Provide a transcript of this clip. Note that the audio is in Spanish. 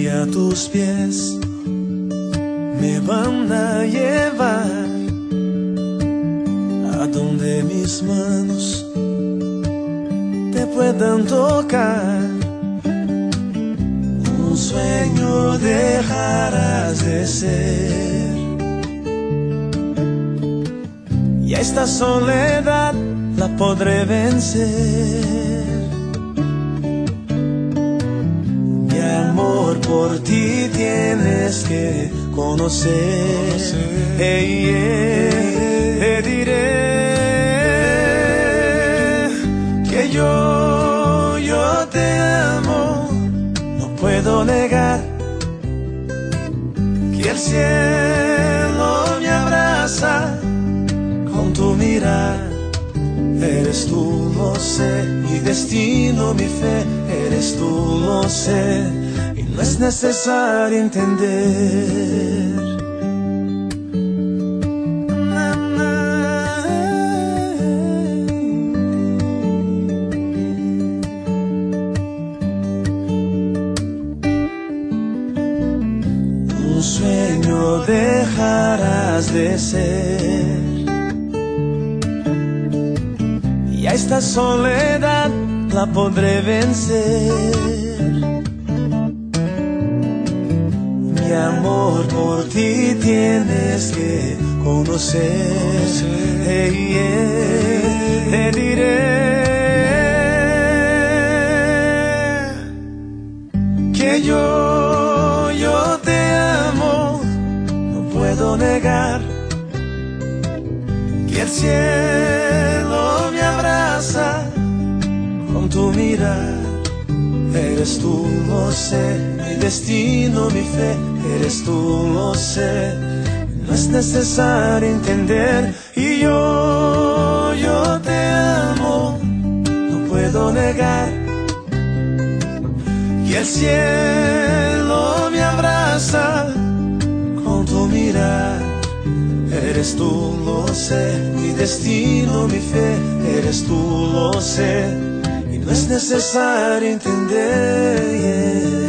día tus pies me van a llevar a donde mis manos te puedan tocar. Un sueño dejarás de ser. Y a esta soledad la podré vencer. Por ti tienes que conocer. Ey, ey, te diré que yo, yo te amo. No puedo negar que el cielo me abraza con tu mirar. Eres tú, lo sé, mi destino, mi fe, eres tú, lo sé, es necesario entender. Na. Un sueño dejarás de ser. Y a esta soledad la podré vencer. Amor por ti tienes que conocer. Ey, ey, te diré que yo, yo te amo. No puedo negar que el cielo me abraza con tu mirar. Eres tú, lo sé, mi destino, mi fe, eres tú, lo sé. No es necesario entender. Y yo, yo te amo, no puedo negar. Que el cielo me abraza con tu mirar. Eres tú, lo sé, mi destino, mi fe, eres tú, lo sé, y no es necesario entender. yeah.